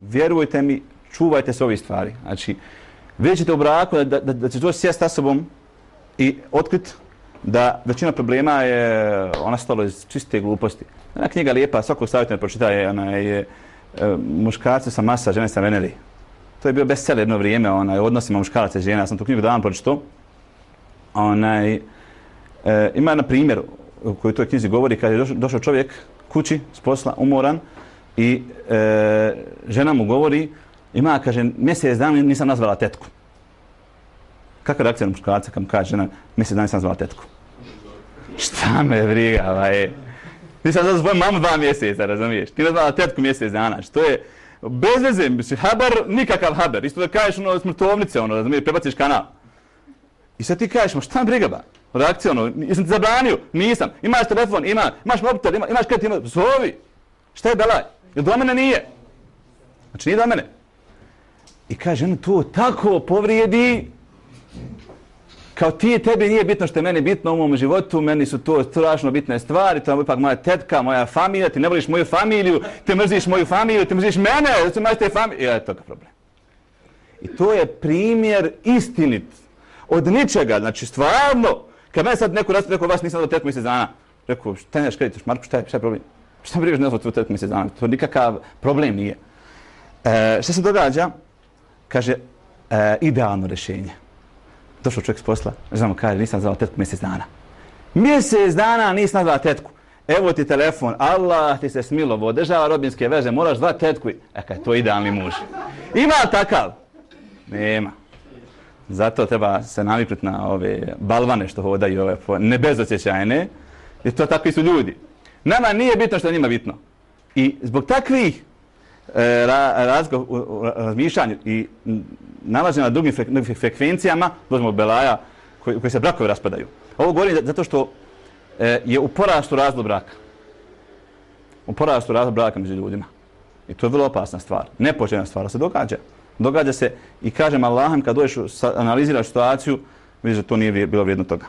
Vjerujte mi, čuvajte se ovih stvari. Znači, vidjet ćete u braku da, da, da će to sjest sa sobom i otkrit da većina problema je eh, ona stalo iz čiste gluposti. Ona knjiga lijepa, svakog savjetna pročita je, ona je e, muškarci sa masa, žene sa veneri. To je bio bestseller jedno vrijeme, onaj, odnosima muškaraca i žena. Ja sam tu knjigu davam pročito. Onaj, e, eh, ima na primjer u toj knjizi govori kad je došao, došao čovjek kući s posla, umoran, i e, žena mu govori, ima, kaže, mjesec dana nisam nazvala tetku. Kakva reakcija na muškarca kad mu kaže žena, mjesec dana nisam nazvala tetku? Šta me briga, vaj? Nisam nazvala svoju mamu dva mjeseca, razumiješ? Ti nazvala tetku mjesec dana, što je bez veze, misli, haber, nikakav haber. Isto da kažeš ono smrtovnice, ono, razumiješ, prebaciš kanal. I sad ti kažeš, ma šta me briga, ba? Reakcija, ono, jesam ti zabranio? Nisam. Imaš telefon? Ima. Imaš mobitel? Ima. Imaš kredit? Ima. Zovi. Šta je belaj? Jer do mene nije? Znači nije do mene. I kaže, žena to tako povrijedi, kao ti, tebi nije bitno što je meni bitno u mom životu, meni su to strašno bitne stvari, to je ipak moja tetka, moja familija, ti ne voliš moju familiju, ti mrziš moju familiju, ti mrziš mene, da se mrziš te familije. I je problem. I to je primjer istinit od ničega, znači stvarno, kad mene sad neko rastu, rekao, vas nisam do tetku mjesec dana, rekao, šta neš kreditaš, Marko, šta je, šta je problem? Šta brigaš ne znam tu tetku mjesec dana? To nikakav problem nije. E, šta se događa? Kaže, e, idealno rješenje. Došao čovjek s posla, znamo kaže, nisam zvao tetku mjesec dana. Mjesec dana nisam zvao tetku. Evo ti telefon, Allah ti se smilovo, održava robinske veze, moraš zvati tetku. E, kaj, to je idealni muž. Ima takav? Nema. Zato treba se naviknuti na ove balvane što hodaju, ove nebezosjećajne. Jer to takvi su ljudi. Nama nije bitno što je njima bitno. I zbog takvih e, razgo, razmišljanja i nalaženja na drugim frekvencijama, dozimo belaja koji, koji se brakovi raspadaju. Ovo govorim zato što e, je u porastu razlog braka. U porastu razlog braka među ljudima. I to je vrlo opasna stvar. Nepočetna stvar se događa. Događa se i kažem Allahem kad dođeš analiziraš situaciju, vidiš da to nije bilo vrijedno toga.